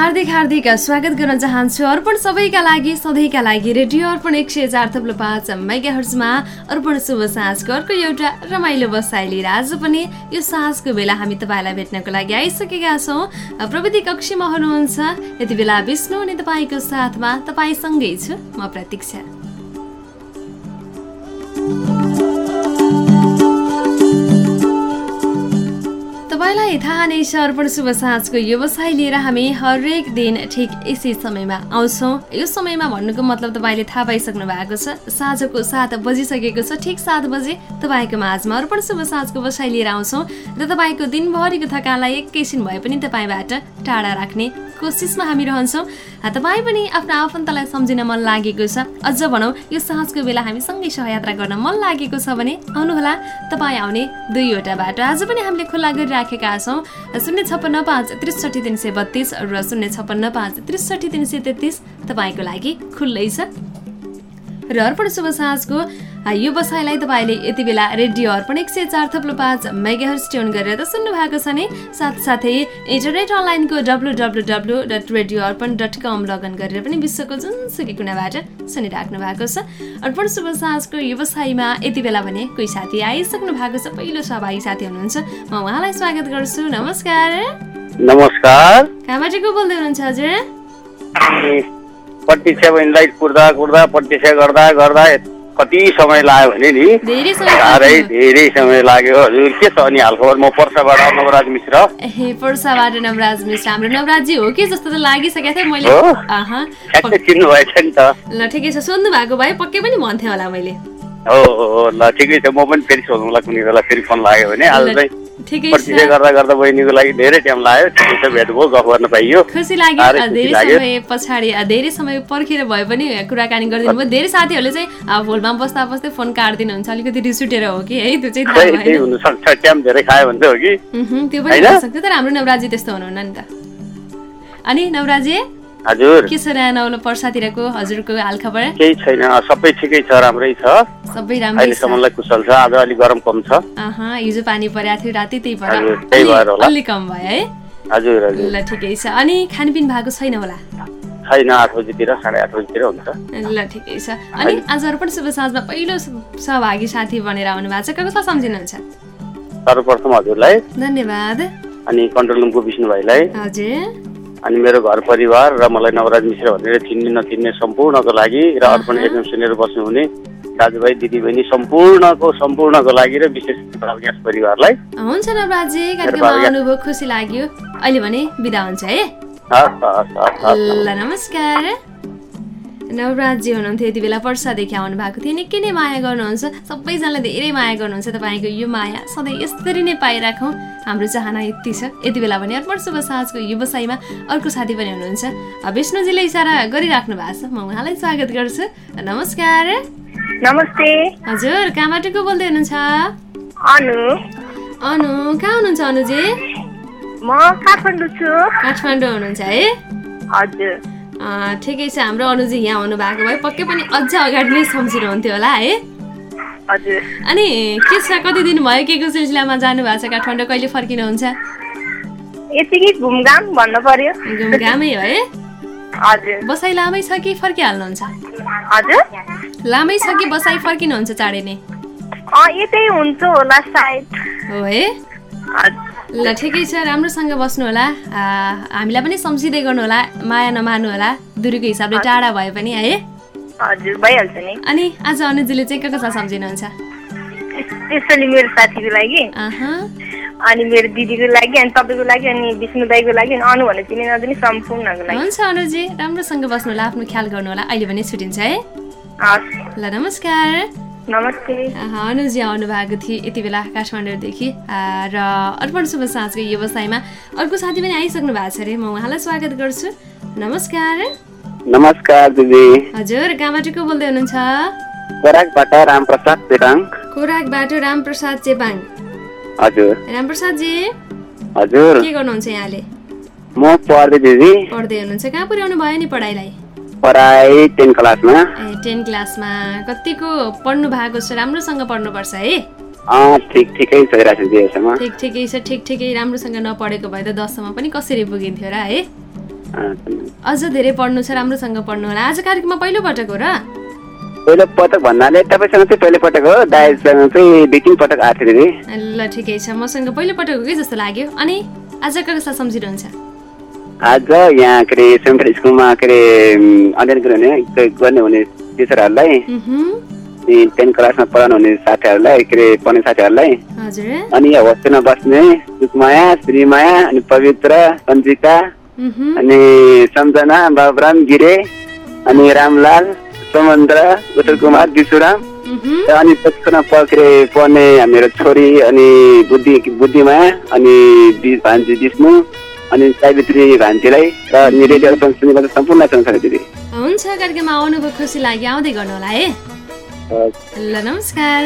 हार्दिक हार्दिक स्वागत गर्न चाहन्छु अर्पण सबैका लागि सधैँका लागि रेडियो अर्पण एक सय चार थप्लो पाँच मेगा हर्समा अर्पण शुभ साँझको अर्को एउटा रमाइलो बसाइ लिएर आज पनि यो साँझको बेला हामी तपाईँलाई भेट्नको लागि आइसकेका छौँ। प्रविधि कक्षीमा हुनुहुन्छ। यति बेला विष्णु अनि तपाईँको साथमा तपाईँसँगै छु। म प्रतीक्षा। तपाईँलाई थाहा नै छ अर्पण शुभ साँझको व्यवसाय लिएर हामी हरेक दिन ठिक यसै समयमा आउँछौँ। यो समयमा भन्नुको मतलब तपाईँले थाहा पाइसक्नु भएको छ। साँझको सात बजिसकेको छ। ठिक सात बजे तपाईँको माझमा अर्पण शुभ साँझको व्यवसाय लिएर आउँछौँ। र तपाईँको दिनभरिको थकानलाई एकैछिन भए पनि तपाईँबाट टाढा राख्ने कोसिसमा हामी रहन्छौँ। तपाईँ पनि आफ्नो आफन्तलाई सम्झिन मन लागेको छ। अझ भनौँ यो साँझको बेला हामी सँगै सहयात्रा गर्न मन लागेको छ भने आउनुहोला तपाईँ आउने दुईवटा बाटो आज पनि हामीले खुल्ला गरिराखेका छौँ। शून्य छप्पन्न पाँच त्रिसठी तिन सय बत्तिस र शून्य छप्पन्न पाँच त्रिसठी तिन सय तेत्तिस तपाईँको लागि खुल्लै छ। र अर्पण शुभ साँझको यो बसाइलाई तपाईँले यति बेला रेडियो अर्पण एक सय चार थप्लो पाँच मेगाहर्स ट्युन गरेर त सुन्नु भएको छ नि। साथसाथै इन्टरनेट अनलाइनको W W W dot radio Arpan dot com login गरेर पनि विश्वको जुनसुकै कुनाबाट सुनिराख्नु भएको छ। अर्पण शुभ साँझको व्यवसायमा यति बेला भने कोही साथी आइसक्नु भएको छ? पहिलो सहभागी साथी हुनुहुन्छ। म उहाँलाई स्वागत गर्छु। नमस्कार। नमस्कार। कहाँबाट को बोल्दै हुनुहुन्छ हजुर? प्रतीक्षा बहिनीलाई कुर्दा कुर्दा प्रतीक्षा गर्दा गर्दा कति समय लाग्यो भने नि? धेरै समय साह्रै लाग्यो। धेरै समय लाग्यो। हजुर के छ अनि हालखबर? म पर्साबाट नवराज मिश्र। ए पर्साबाट नवराज मिश्र। हाम्रो नवराजी हो कि? जस्तो त लागिसकेको थियो। मैले चिन्नु भएछ नि त। ल ठिकै छ। सोध्नु भएको भए पक्कै पनि भन्थेँ होला मैले। हो हो ल ठिकै छ। म पनि फेरि सोध्नुलाई कुनै बेला फेरि फोन लाग्यो भने आज चाहिँ छ गर्दा गर्दा बहिनीको लागि धेरै टाइम लाग्यो भेट भयो गफ गर्न पाइयो। खुसी लाग्यो धेरै। समय पछाडि धेरै समय पर्खेर भए पनि कुराकानी गरिदिनु भयो। धेरै साथीहरूले चाहिँ भोलमा बस्दा बस्दै फोन काटिदिनुहुन्छ अलिकति रिस उठेर हो कि है? त्यो चाहिँ हुनसक्छ टाइम धेरै खायो भने हो कि। त्यो पनि? हुनसक्छ तर हाम्रो नवराजी त्यस्तो हुनुहुन्न नि त। अनि नवराजी? हजुर। के छ नौलो पर्सातिरको हजुरको हालखबर केही छैन सबै ठिकै छ राम्रै छ। सबै राम्रै अहिलेसम्मलाई कुशल छ आज अलिक गरम कम छ। अहँ, हिजो पानी परेको थियो राति त्यही भएर हजुर, त्यही अलि- भएर होला। अलि कम भयो है। हजुर हजुर। ल ठिकै छ। अनि खानपिन भएको छैन होला? छैन आठ बजीतिर साढे आठ बजीतिर हुन्छ। ल ठिकै छ। अनि आज अर्पण शुभ साँझमा पहिलो सहभागी साथी बनेर आउनु भएको छ कसलाई सम्झिनुहुन्छ? सर्वप्रथम हजुरलाई धन्यवाद। अनि कन्ट्रोल रुमको विष्णु भाइलाई। हजुर। अनि मेरो घर परिवार र मलाई नवराज मिश्र भनेर चिन्ने नचिन्ने सम्पूर्णको लागि र अर्पण एफएम सुनेर बस्नुहुने दाजुभाइ दिदीबहिनी सम्पूर्णको सम्पूर्णको लागि र विशेष बालग्यास परिवारलाई। हुन्छ नवराजी कार्यक्रममा आउनुभयो खुसी लाग्यो। अहिले भने बिदा हुन्छ है। हस्, हस्, हस्, हस्। ल नमस्कार। नवराजी हुनुहुन्थ्यो यति बेला पर्सादेखि आउनु भएको थियो। निकै नै माया गर्नुहुन्छ। सबैजनाले धेरै माया गर्नुहुन्छ तपाईँको यो माया। सधैँ यसरी नै पाइराखौँ। हाम्रो चाहना यति छ। यति बेला भने अर्पण शुभ साँझको व्यवसायमा अर्को साथी पनि हुनुहुन्छ। विष्णुजीले इसारा गरिराख्नु भएको छ। म उहाँलाई स्वागत गर्छु। नमस्कार। नमस्ते। हजुर कहाँबाट को बोल्दै हुनुहुन्छ? अनु। अनु कहाँ हुनुहुन्छ अनुजी म काठमाडौँ छु। काठमाडौँ हुनुहुन्छ है? हजुर। ठिकै छ हाम्रो अनुजी यहाँ हुनुभएको भए पक्कै पनि अझ अगाडि नै सम्झिनुहुन्थ्यो होला है? हजुर। अनि के छ कति दिन भयो के को सिलसिलामा जानु भएको छ काठमाडौँ कहिले फर्किनुहुन्छ? यतिकै घुमघाम भन्नु पर्यो। घुमघामै हो है? बसाइ लामै छ कि फर्किहाल्नुहुन्छ? हजुर। लामै छ कि बसाइ फर्किनुहुन्छ चाँडै नै? यतै हुन्छ होला सायद। हो है? ल ठिकै छ राम्रोसँग बस्नु होला। हामीलाई पनि सम्झिँदै गर्नु होला माया नमार्नु होला दुरीको हिसाबले टाढा भए पनि है? हजुर भइहाल्छ नि। अनि आज अनुजीले चाहिँ को कसलाई सम्झिनुहुन्छ? स्पेसली मेरो साथीको लागि। अनि मेरो दिदीको लागि अनि तपाईँको लागि अनि विष्णु दाईको लागि अनि अनु भने चिने नचिने सम्पूर्णको लागि। हुन्छ अनुजी राम्रोसँग बस्नु होला आफ्नो ख्याल गर्नु होला अहिले भने छुट्टिन्छ है? ल नमस्कार। नमस्ते। अनुजी आउनु भएको थियो यति बेला काठमाडौँदेखि र अर्पण शुभ साँझको व्यवसायमा अर्को साथी पनि आइसक्नु भएको छ अरे म उहाँलाई स्वागत गर्छु। नमस्कार। नमस्कार दिदी। हजुर कहाँबाट को बोल्दै हुनुहुन्छ? खोराकबाट रामप्रसाद पेटाङ खोराकबाट रामप्रसाद चेपाङ। हजुर। रामप्रसादजी हजुर। के गर्नुहुन्छ यहाँले? म पढ्दै दिदी। पढ्दै हुनुहुन्छ। कहाँ पुर्याउनु भयो नि पढाइलाई? पढाइ टेन क्लासमा। ए टेन क्लासमा। कतिको पढ्नु भएको छ? राम्रोसँग पढ्नुपर्छ है? ठिक ठिकै छ दिदीसम्म ठिक ठिकै छ ठिक ठिकै राम्रोसँग नपढेको भए त दससम्म पनि कसरी पुगिन्थ्यो र है? अझ धेरै पढ्नु छ राम्रोसँग पढ्नु होला। आज कार्यक्रममा पहिलोपटक हो र? पहिलो पटक भन्नाले तपाईँसँग चाहिँ पहिलो पटक हो। दाइसँग चाहिँ दुई तिन पटक आएको थियो दिदी ल ठिकै छ। मसँग पहिलोपटक हो कि जस्तो लाग्यो? अनि आज कसलाई सम्झिरहन्छ आज यहाँ के अरे सेन्ट्रल स्कुलमा के अरे अध्ययन गर्ने गर्ने हुने टिचरहरूलाई अनि टेन क्लासमा पढाउनु हुने साथीहरूलाई के अरे पढ्ने साथीहरूलाई अनि होस्टेलमा बस्ने सुकमाया श्रीमाया अनि पवित्र सन्जिका उहुँ, अनि सम्झना बाबुराम गिरे अनि रामलाल समन्द्र उत्तर कुमार र अनि त्यसमा पक्रे पढ्ने मेरो छोरी अनि बुद्धि बुद्धिमाया अनि भान्जी विष्णु अनि सावित्री भान्जीलाई र रेडियो सुनेको सम्पूर्ण संसार दिदी हुन्छ कार्यक्रममा आउनुभयो खुसी लाग्यो आउँदै गर्नु होला है। ल नमस्कार।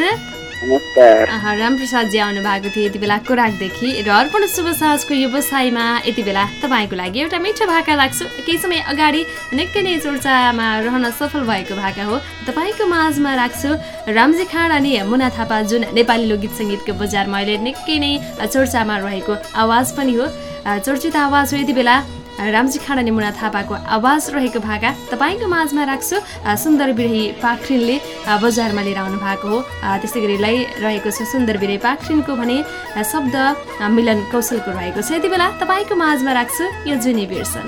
रामप्रसादजी आउनु भएको थियो यति बेला कोराकदेखि र अर्पण शुभ साँझको व्यवसायमा यति बेला तपाईँको लागि एउटा मिठो भाका राख्छु केही समय अगाडि निकै नै चर्चामा रहन सफल भएको भाका हो। तपाईँको माझमा राख्छु रामजी खाँड अनि मुना थापा जुन नेपाली लोकगीत सङ्गीतको बजारमा अहिले निकै नै चर्चामा रहेको आवाज पनि हो। चर्चित आवाज हो यति बेला रामजी खाँड अनि मुना थापाको आवाज रहेको भाका तपाईँको माझमा राख्छु। सुन्दर बिरही पाखरिनले बजारमा लिएर आउनु भएको हो। त्यसै गरी लै रहेको छ सुन्दर बिरही पाखरिनको भने शब्द मिलन कौशलको रहेको छ। यति बेला तपाईँको माझमा राख्छु यो जुनी बिर्सन।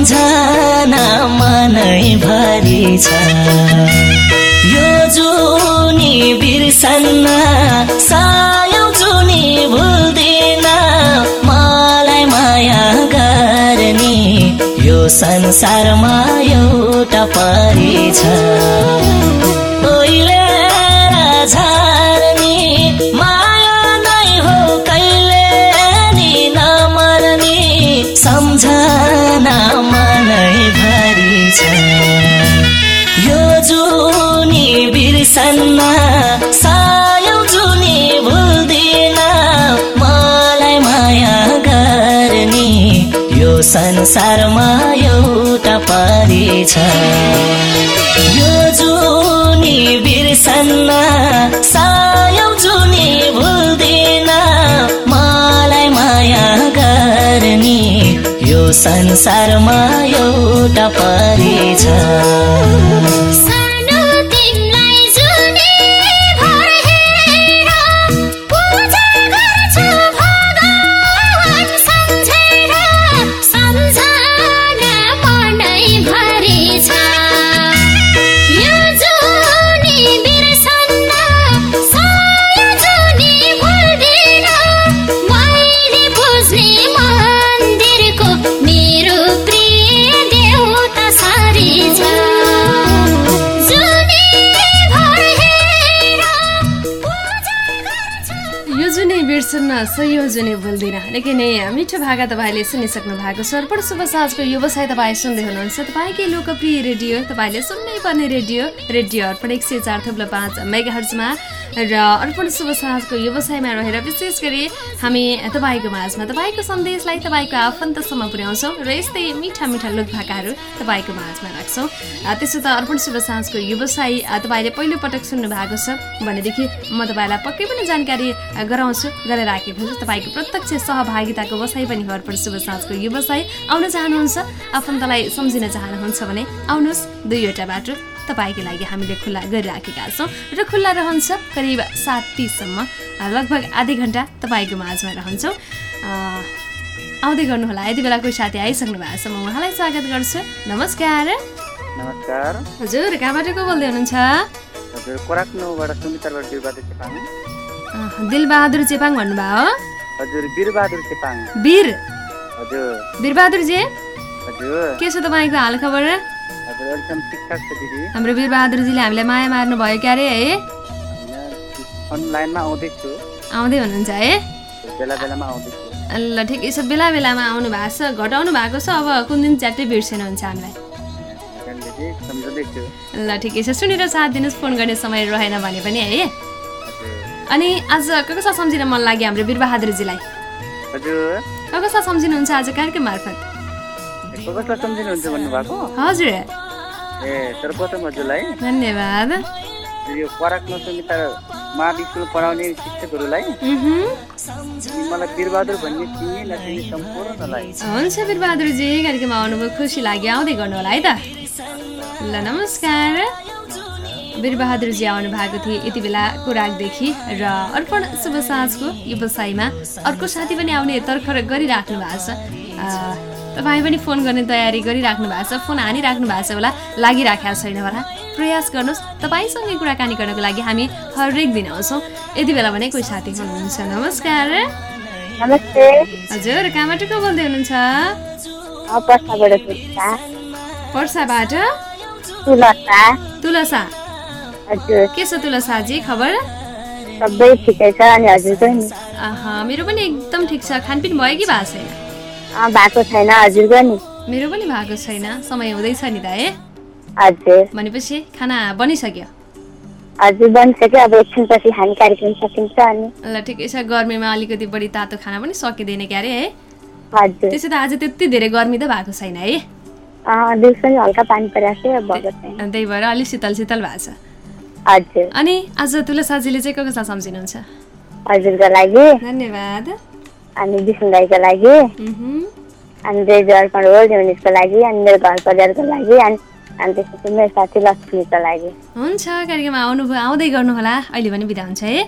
सम्झना मनै भरि छ। यो जुनी बिर्सन्न सायौँ जुनी भुल्दिन मलाई माया गर्ने यो संसारमा एउटा परी छ। यो जुनी बिर्सन्न सायौँ जुनी भुल्दिन मलाई माया गर्ने यो संसारमा एउटा परी छ। यो जुनी बिर्सन्न सायौँ संसारमा एउटा परी जुनै बोल्दिन। निकै नै मिठो भाका तपाईँले सुनिसक्नु भएको छ। अर्पण शुभ साँझको व्यवसाय तपाईँ सुन्दै हुनुहुन्छ। तपाईँकै लोकप्रिय रेडियो तपाईँले सुन्नै पर्ने रेडियो रेडियो अर्पण एक सय चार थुप्रो पाँच मेगा र अर्पण शुभ साँझको व्यवसायमा रहेर विशेष गरी हामी तपाईँको माझमा तपाईँको सन्देशलाई तपाईँको आफन्तसम्म पुर्याउँछौँ र यस्तै मिठा मिठा लोक भाकाहरू तपाईँको माझमा राख्छौँ। त्यसो त अर्पण शुभ साँझको व्यवसाय तपाईँले पहिलोपटक सुन्नु भएको छ। भनेदेखि म तपाईँलाई पक्कै पनि जानकारी गराउँछु गरेर राखेको छु तपाईँको प्रत्यक्ष सहभागिताको बसाइ पनि हो अर्पण शुभ साँझको व्यवसाय। आउन चाहनुहुन्छ? आफन्तलाई सम्झिन चाहनुहुन्छ भने आउनुहोस् दुईवटा बाटो। तपाईँको लागि हामीले खुल्ला गरिराखेका छौँ र खुल्ला रहन्छ करिब सात तिससम्म लगभग आधी घन्टा तपाईँको माझमा रहन्छौँ। आउँदै गर्नुहोला। यति बेला कोही साथी आइसक्नु भएको छ म उहाँलाई स्वागत गर्छु। नमस्कार। नमस्कार। हजुर कहाँबाट को बोल्दै हुनुहुन्छ? बिरबहादुर दिलबहादुर चेपाङ भन्नुभयो? हजुर वीरबहादुर चेपाङ वीर? हजुर। वीरबहादुरजी हजुर। के छ तपाईँको हाल खबर हाम्रो वीरबहादुरजीले हामीलाई माया मार्नु भयो क्यारे है? आउँदै हुनुहुन्छ है? ल ठिकै छ। बेला बेलामा आउनु भएको छ घटाउनु भएको छ। अब कुन दिन च्याट्टै बिर्सेनुहुन्छ हामीलाई? हजुर दिदी सम्झँदैछु। ल ठिकै छ। सुनेर साथ दिनुहोस् फोन गर्ने समय रहेन भने पनि है? अनि आज कसलाई सम्झिन मन लाग्यो हाम्रो वीरबहादुरजीलाई हजुर। कसलाई सम्झिनुहुन्छ आज कार्यक्रम मार्फत? कसलाई सम्झिनुहुन्छ भन्नुभएको हजुर ए सर्वप्रथम हजुरलाई धन्यवाद यो पराक्न सुमिता महाविष्णु पढाउने शिक्षकहरूलाई मलाई वीरबहादुर भन्ने चिन्ने नचिन्ने सम्पूर्णलाई हुन्छ वीरबहादुरजी कार्यक्रममा आउनुभयो खुसी लाग्यो आउँदै गर्नु होला है त ल नमस्कार वीरबहादुरजी आउनु भएको थिए यति बेला कुराकदेखि र अर्पण शुभ साँझको व्यवसायमा अर्को साथी पनि आउने तर्खर गरिराख्नु भएको छ तपाईँ पनि फोन गर्ने तयारी गरिराख्नु भएको छ फोन हानिराख्नु भएको छ होला लागिराखेको छैन होला। प्रयास गर्नुहोस् तपाईँसँगै कुराकानी गर्नको लागि हामी हरेक दिन आउँछौँ। यति बेला भने कोही साथी हुनुहुन्छ। नमस्कार। हजुर कहाँबाट को बोल्दै हुनुहुन्छ? पर्साबाट तुलसा। के छ तुलसाजी खबर? सबै ठिकै छ अनि हजुरको नि। आहा, मेरो पनि एकदम ठिक छ। खानपिन भयो कि भएको छैन? भएको छैन हजुरको नि। मेरो पनि भएको छैन समय हुँदैछ नि त है। हजुर। भनेपछि खाना बनिसक्यो। हजुर बनिसक्यो अब एकछिनपछि हामी कार्यक्रम सकिन्छ अनि। ल ठिकै छ गर्मीमा अलिकति बढी तातो खाना पनि सकिँदैन क्यारे है। हजुर। त्यसो त आज त्यति धेरै गर्मी त भएको छैन है। हल्का पानी त्यही भएर अलिक शीतल शीतल भएको छ। हजुर। अनि आज तुलसाजीले चाहिँ को कसलाई सम्झिनुहुन्छ? हजुरको लागि। धन्यवाद। अनि विष्णु दाईको लागि। अनि अर्पण वर्ल्ड युनिटको लागि अनि मेरो घर परिवारको लागि अनि अनि त्यसपछि मेरो साथी लक्ष्मीको लागि। हुन्छ कार्यक्रममा आउनुभयो आउँदै गर्नुहोला। अहिले पनि बिदा हुन्छ है?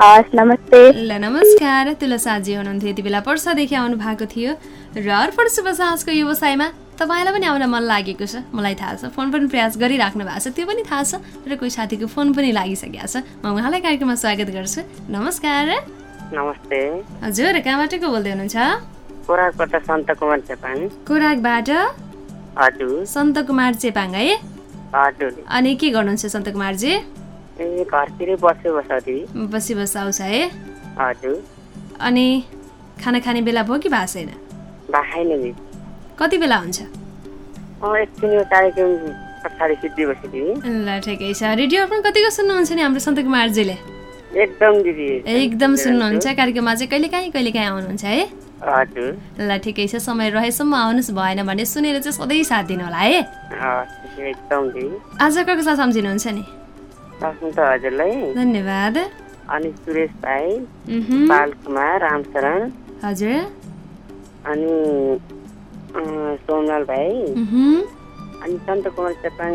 हस् नमस्ते। ल नमस्कार। तुलसाजी हुनुहुन्थ्यो यति बेला पर्सादेखि आउनु भएको थियो। र अर्पण शुभ साहसको व्यवसायमा तपाईँलाई पनि आउन मन लागेको छ। मलाई थाहा छ फोन पनि प्रयास गरिराख्नु भएको छ। त्यो पनि थाहा छ र कोही साथीको फोन पनि लागिसकेको छ। म उहाँलाई कार्यक्रममा स्वागत गर्छु। नमस्कार। नमस्ते। हजुर कहाँबाट को बोल्दै हुनुहुन्छ? कोराकबाट सन्त कुमार चेपाङ। कोराकबाट हजुर। सन्त कुमार चेपाङ है? हजुर। अनि के गर्नुहुन्छ सन्त कुमारजी? ए घरतिरै बस्यो बसाउँदै बसी बस आउँछ है। हजुर। अनि खाना खाने बेला भयो कि भएको छैन? दिदी कति बेला हुन्छ? एकछिन यो कार्यक्रम पछाडि सिद्धि बसिदिए ल ठिकै छ। रेडियो पनि कतिको सुन्नुहुन्छ नि हाम्रो सन्त कुमारजीले? एकदम दिदी। एकदम सुन्नुहुन्छ कार्यक्रममा चाहिँ कहिले काहीँ कहिले काहीँ आउनुहुन्छ है? हजुर। ल ठिकै छ समय रहेसम्म आउनुहोस् भएन भने सुनेर चाहिँ सधैँ साथ दिनु होला है? एकदम दिदी। आज कसको साथ सम्झिनुहुन्छ नि? हजुरलाई। धन्यवाद। अनि सुरेश भाइ बाल कुमार रामचरण हजुर। अनि सोमलाल भाइ। अनि सन्त कुमार चेपाङ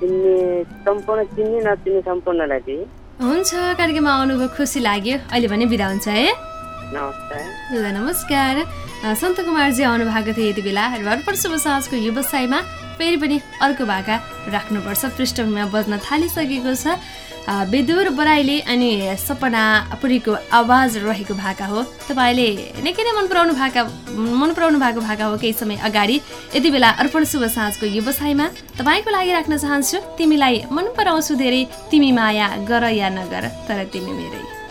चिन्ने सम्पूर्ण चिन्ने नचिन्ने सम्पूर्णलाई दिदी। हुन्छ कार्यक्रममा आउनुभयो खुसी लाग्यो। अहिले भने बिदा हुन्छ है? नमस्कार। ल नमस्कार। सन्त कुमारजी आउनु भएको थियो यति बेला। र अर्पण शुभ साँझको व्यवसायमा फेरि पनि अर्को भाका राख्नुपर्छ। पृष्ठभूमिमा बज्न थालिसकेको छ। अ, विदुर बराइली अनि सपना पुरीको आवाज रहेको भाका हो। तपाईँले निकै नै मन पराउनु भाका मन पराउनु भएको भाका हो केही समय अगाडि। यति बेला अर्पण शुभ साँझको व्यवसायमा तपाईँको लागि राख्न चाहन्छु। तिमीलाई मन पराउँछु धेरै। तिमी माया गर या नगर तर तिमी मेरै।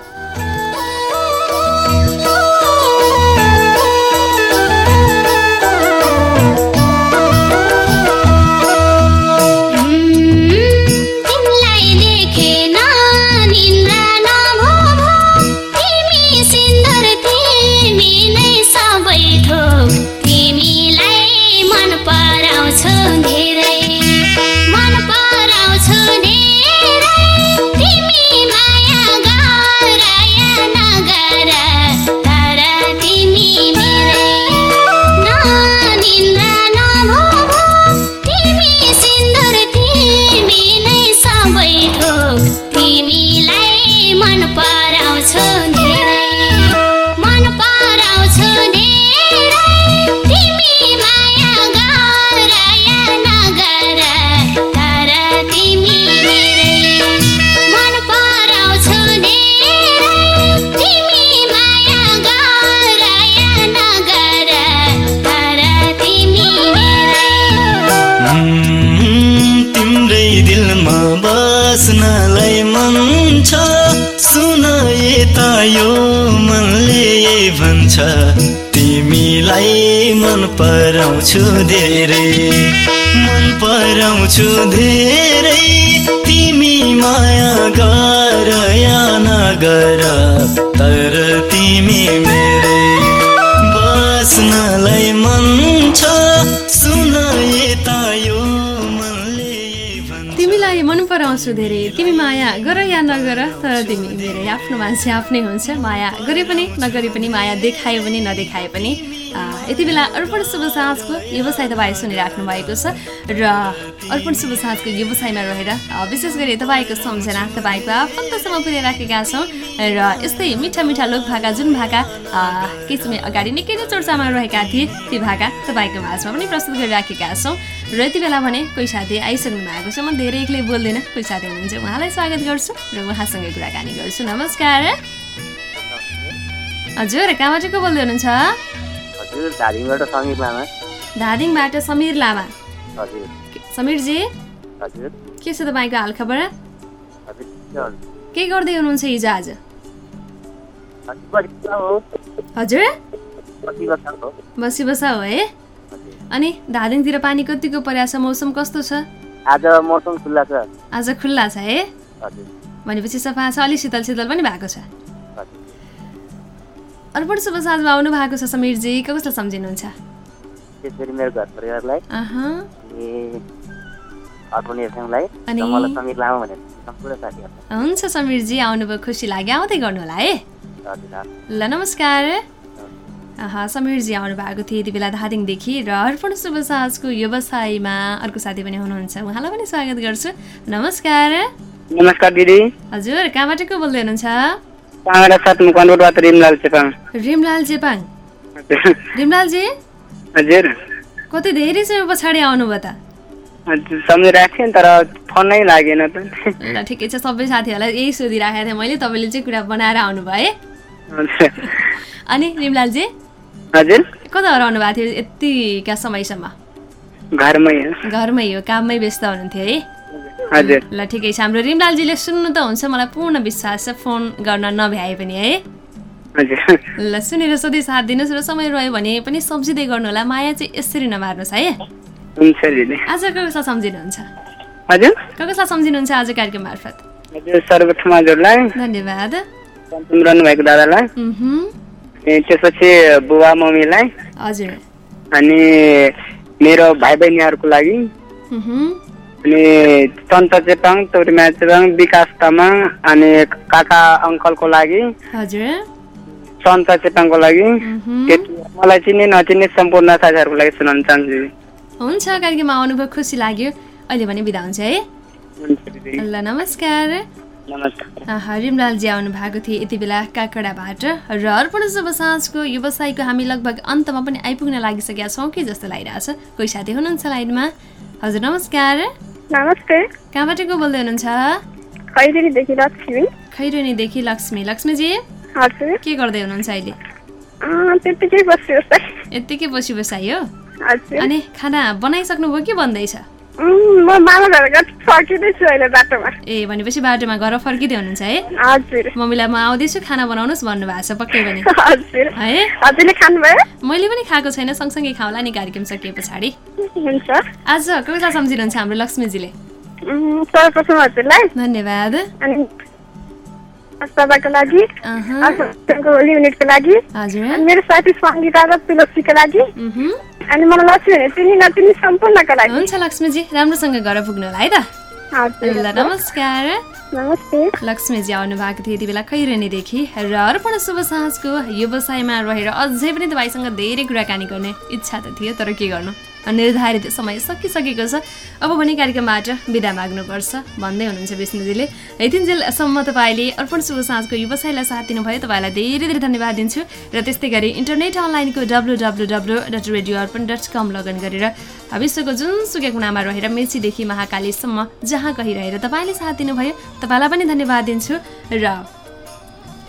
मलाई मन छ। सुन त यो मनले भन्छ। तिमीलाई मन पराउँछु धेरै। मन पराउँछु धेरै। तिमी माया गर या नगर। मन पराउँछु धेरै तिमी माया गर या नगर तर तिमी धेरै आफ्नो मान्छे आफ्नै हुन्छ। माया गरे पनि नगरे पनि माया देखायो पनि नदेखाए पनि। यति बेला अर्पण शुभ साँझको व्यवसाय तपाईँ सुनिराख्नु भएको छ। र अर्पण शुभ साँझको व्यवसायमा रहेर विशेष गरी तपाईँको सम्झना तपाईँको आफन्तसम्म पुर्याइराखेका छौँ। र यस्तै मिठा मिठा लोक भाका जुन भाका केही समय अगाडि निकै नै चर्चामा रहेका थिए ती भाका तपाईँको माझमा पनि प्रस्तुत गरिराखेका छौँ। र यति बेला भने कोही साथी आइसक्नु भएको छ म धेरै एक्लै बोल्दिनँ कोही साथी हुनुहुन्छ उहाँलाई स्वागत गर्छु र उहाँसँग कुराकानी गर्छु। नमस्कार। हजुर कहाँबाट को बोल्दै हुनुहुन्छ? धादिङबाट समीर लामा। समीरजी? के छ तपाईँको हालखबर? के गर्दै हुनुहुन्छ हिजो आज? हजुर, बसी बसा हो है? अनि धादिङतिर पानी कतिको परेको छ मौसम कस्तो छ? आज मौसम खुल्ला छ। आज खुल्ला छ है? भनेपछि सफा छ अलिक शीतल शीतल पनि भएको छ। अर्पण शुभ साँझमा आउनु भएको छ समीरजी कसलाई सम्झिनुहुन्छ? मेरो घर परिवारलाई। हुन्छ समीरजी आउनुभयो खुसी लाग्यो आउँदै गर्नु होला है। ल नमस्कार। समीरजी आउनु भएको थियो यति बेला धादिङदेखि र अर्पण शुभ साँझको व्यवसायमा अर्को साथी पनि हुनुहुन्छ। उहाँलाई पनि स्वागत गर्छु। नमस्कार। नमस्कार दिदी। हजुर कहाँबाट को बोल्दै हुनुहुन्छ? रिमलाल चेपाङ। हजुर। रिमलालजी? हजुर। कति धेरै समय पछाडि आउनुभयो त? हजुर सम्झिरहेको थिएँ नि तर फोनै लागेन त। ल ठिकै छ सबै साथीहरूलाई यही सोधिराखेको थिएँ मैले तपाईँले चाहिँ कुरा बनाएर आउनुभयो है। अनि रिमलालजी? हजुर? कता हराउनु भएको थियो? यतिका समयसम्म घरमै हो। घरमै हो काममै व्यस्त हुनुहुन्थ्यो है। हजुर। ल ठिकै छ। हाम्रो रिमलालजीले सुन्नु त हुन्छ मलाई पूर्ण विश्वास छ फोन गर्न नभ्याए पनि है। ल सुनेर सधैँ साथ दिनुहोस् र समय रह्यो भने पनि सम्झिँदै गर्नु होला माया चाहिँ यसरी नमार्नुहोस् है। आज कसलाई सम्झिनुहुन्छ? हजुर। कसलाई सम्झिनुहुन्छ आज कार्यक्रम मार्फत? सर्वप्रथम हजुरलाई धन्यवाद। रहनुभएको दादालाई। त्यसपछि बुबा मम्मीलाई हजुर। अनि मेरो भाइ बहिनीहरूको लागि अनि सन्त चेपाङ तोरीमा चेपाङ विकास तामाङ अनि काका अङ्कलको लागि हजुर। सन्त चेपाङको लागि मलाई चिन्ने नचिन्ने सम्पूर्ण साथीहरूको लागि सुनाउन चाहन्छु। हुन्छ कार्यक्रममा आउनुभयो खुसी लाग्यो। अहिले भने बिदा हुन्छ है। ल नमस्कार। नमस्कार। रिमलालजी आउनु भएको थियो यति बेला काकडाबाट र अर्पण शुभ साँझको व्यवसायको हामी लगभग अन्तमा पनि आइपुग्न लागिसकेका छौँ कि जस्तो लागिरहेछ। कोही साथी हुनुहुन्छ लाइनमा? हजुर नमस्कार। नमस्ते। कहाँबाट को बोल्दै हुनुहुन्छ? खैरेनीदेखि लक्ष्मी। लक्ष्मीजी? हजुर। के गर्दै हुनुहुन्छ अहिले? यत्तिकै बसी बसाइ हो? अनि खाना बनाइसक्नुभयो कि बन्दैछ? ए भनेपछि बाटोमा घर फर्किँदै हुनुहुन्छ है? हजुर। मम्मीलाई म आउँदैछु खाना बनाउनुहोस् भन्नुभएको छ पक्कै पनि है? मैले पनि खाएको छैन सँगसँगै खाउँला नि कार्यक्रम सकिए पछाडि। आज कसलाई सम्झिनुहुन्छ हाम्रो लक्ष्मीजीले? धन्यवाद। लागि युनिटको लागि मेरो साथी सङ्गीता र तुलसीको लागि। अनि मलाई लक्ष्मी भने सम्पूर्णको लागि। हुन्छ लक्ष्मीजी राम्रोसँग घर पुग्नु होला है त। नमस्कार। नमस्ते। लक्ष्मीजी आउनु भएको थियो यति बेला खैरेनीदेखि। र अर्पण शुभ साँझको व्यवसायमा रहेर अझै पनि तपाईँसँग धेरै कुराकानी गर्ने इच्छा त थियो तर के गर्नु? निर्धारित समय सकिसकेको छ। अब भने कार्यक्रमबाट बिदा माग्नुपर्छ। भन्दै हुनुहुन्छ विष्णुजीले। यतिन्जेलसम्म तपाईँले अर्पण शुभ साँझको व्यवसायलाई साथ दिनुभयो। तपाईँलाई धेरै धेरै धन्यवाद दिन्छु र त्यस्तै गरी इन्टरनेट अनलाइनको W W W dot radio Arpan dot com login गरेर विश्वको जुनसुकै कुनामा रहेर मेचीदेखि महाकालीसम्म जहाँ कहीँ रहेर तपाईँले साथ दिनुभयो तपाईँलाई पनि धन्यवाद दिन्छु र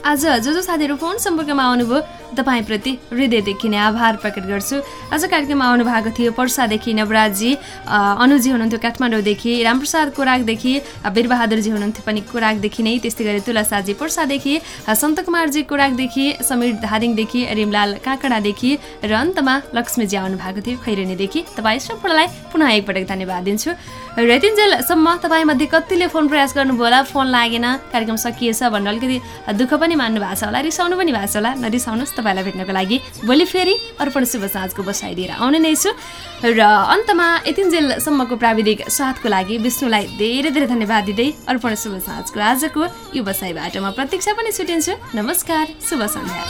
आज जो जो साथीहरू फोन सम्पर्कमा आउनुभयो। तपाईँप्रति हृदयदेखि नै आभार प्रकट गर्छु। आज कार्यक्रममा आउनु भएको थियो पर्सादेखि नवराजजी अ, अनुजी हुनुहुन्थ्यो काठमाडौँदेखि रामप्रसाद कोराकदेखि अ, वीरबहादुरजी हुनुहुन्थ्यो पनि कोराकदेखि नै त्यस्तै गरी तुलासाजी पर्सादेखि अ, सन्त कुमारजी कोराकदेखि समीर धादिङदेखि रिमलाल काँकडादेखि र अन्तमा लक्ष्मीजी आउनु भएको थियो खैरेनीदेखि। तपाईँ सम्पूर्णलाई पुनः एकपटक धन्यवाद दिन्छु। र यतिन्जेलसम्म तपाईँमध्ये कतिले फोन प्रयास गर्नुभयो होला? फोन लागेन। कार्यक्रम सकिएछ भनेर अलिकति दुःख पनि मान्नु भएको छ होला। रिसाउनु पनि भएको छ होला। नरिसाउनुहोस् तपाईँलाई भेट्नको लागि। भोलि फेरि अर्पण शुभ साँझको बसाइ दिएर आउने नै छु। र अन्तमा यतिन्जेलसम्मको प्राविधिक साथको लागि विष्णुलाई धेरै धेरै धन्यवाद दिँदै अर्पण शुभ साँझको आजको यो बसाइबाट म प्रतीक्षा पनि छुटिन्छु। नमस्कार शुभ सन्ध्या।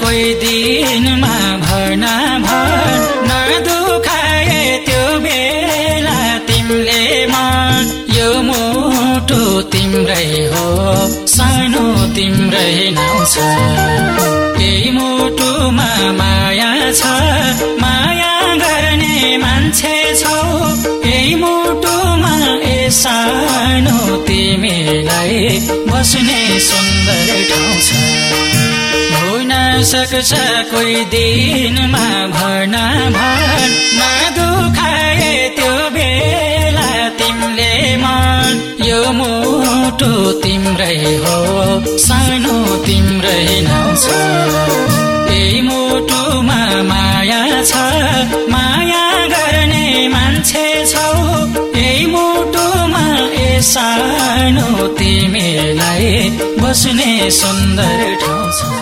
कोही दिनमा भर्न भर नदुखाए त्यो बेला तिमीले मन। यो मुटु तिम्रै हो सानो तिम्रै नाउ छ। यही मुटुमा माया छ माया गर्ने मान्छे छौ। यही मुटुमा ए सानो तिमीलाई बस्ने सुन्दर ठाउँ छ। सक्छ कोही दिनमा भर्न भर। नदुखाए त्यो बेला तिमीले मन। यो मुटु तिम्रै हो सानो तिम्रै नाउ छ यही मुटुमा माया छ माया गर्ने मान्छे छौ। यही मुटुमा ए सानो तिमीलाई बस्ने सुन्दर ठाउँ छ।